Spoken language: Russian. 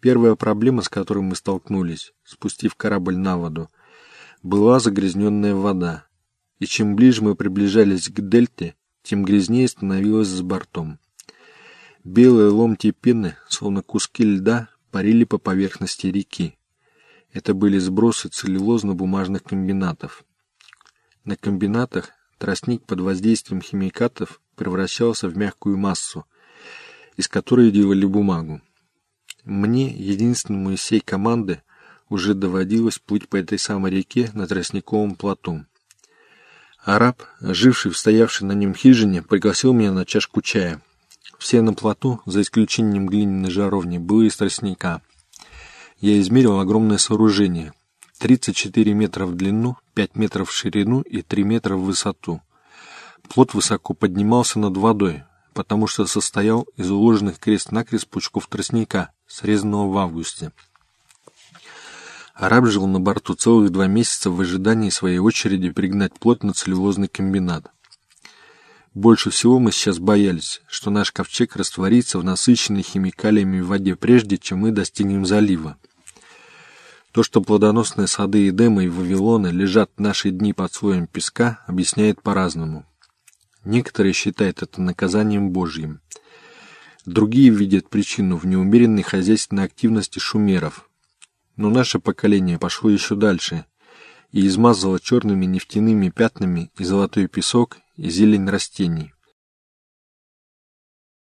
Первая проблема, с которой мы столкнулись, спустив корабль на воду, была загрязненная вода. И чем ближе мы приближались к дельте, тем грязнее становилось с бортом. Белые ломти пены, словно куски льда, парили по поверхности реки. Это были сбросы целлюлозно-бумажных комбинатов. На комбинатах тростник под воздействием химикатов превращался в мягкую массу, из которой делали бумагу. Мне, единственному из всей команды, уже доводилось плыть по этой самой реке на тростниковом плоту. Араб, живший в стоявшей на нем хижине, пригласил меня на чашку чая. Все на плоту, за исключением глиняной жаровни, было из тростника. Я измерил огромное сооружение. 34 метра в длину, 5 метров в ширину и 3 метра в высоту. Плот высоко поднимался над водой, потому что состоял из уложенных крест-накрест пучков тростника, срезанного в августе. Араб жил на борту целых два месяца в ожидании своей очереди пригнать плот на целлюлозный комбинат. Больше всего мы сейчас боялись, что наш ковчег растворится в насыщенной химикалиями воде прежде, чем мы достигнем залива. То, что плодоносные сады Эдема и Вавилона лежат в наши дни под слоем песка, объясняет по-разному. Некоторые считают это наказанием Божьим. Другие видят причину в неумеренной хозяйственной активности шумеров. Но наше поколение пошло еще дальше и измазало черными нефтяными пятнами и золотой песок, и зелень растений.